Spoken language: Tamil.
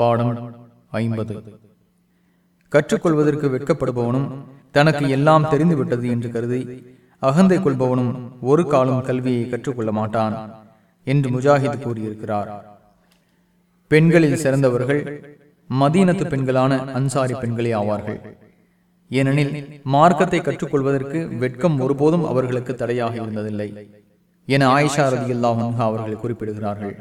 பாடம் ஐம்பது. கற்றுக்கொள்வதற்கு வெட்கப்படுபவனும் தனக்கு எல்லாம் தெரிந்துவிட்டது என்று கருதி அகந்தை கொள்பவனும் ஒரு காலம் கல்வியை கற்றுக்கொள்ள மாட்டான் என்று முஜாஹித் கூறியிருக்கிறார். பெண்களில் சிறந்தவர்கள் மதீனத்து பெண்களான அன்சாரி பெண்களே ஆவார்கள். ஏனெனில் மார்க்கத்தை கற்றுக்கொள்வதற்கு வெட்கம் ஒருபோதும் அவர்களுக்கு தடையாக இருந்ததில்லை என ஆயிஷா ரதியுல்லாஹ் அவர்கள் குறிப்பிடுகிறார்கள்.